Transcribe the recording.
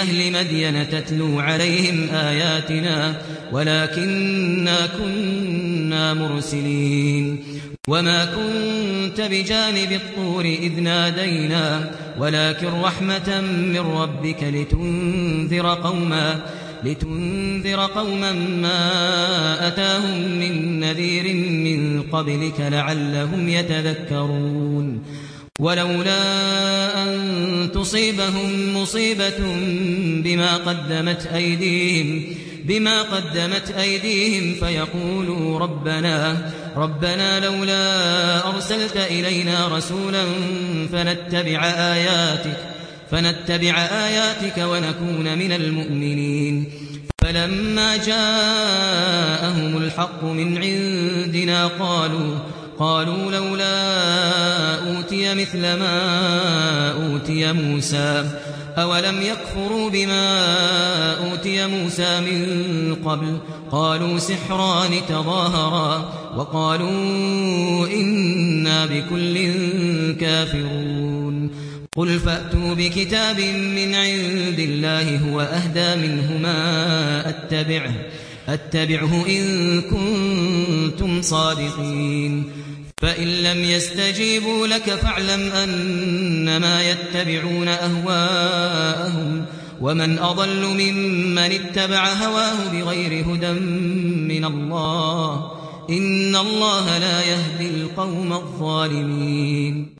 أهل مدين تتلو عليهم آياتنا ولكننا كنا مرسلين وما كنت بجانب الطور إذ نادينا ولكن رحمة من ربك لتنذر قوما لتنذر قوما ما أتاهم من نذير من قبلك لعلهم يتذكرون ولولا تصيبهم مصيبة بما قدمت أيديهم بما قدمت أيديهم فيقولوا ربنا ربنا لولا أرسلت إلينا رسولا فنتبع آياتك فنتبع آياتك ونكون من المؤمنين. فلما جاءهم الحق من عندنا قالوا قالوا لولا أوتي مثل ما أوتي موسى. أولم يكفروا بما أوتي موسى من قبل؟ قالوا سحران تظاهرا. وقالوا إنا بكل كافرون. قل فأتوا بكتاب من عند الله هو أهدى منهما أتبعه أتبعه إن كنتم صادقين. فإن لم يستجيبوا لك فاعلم أنما يتبعون أهواءهم ومن أضل ممن اتبع هواه بغير هدى من الله إن الله لا يهدي القوم الظالمين.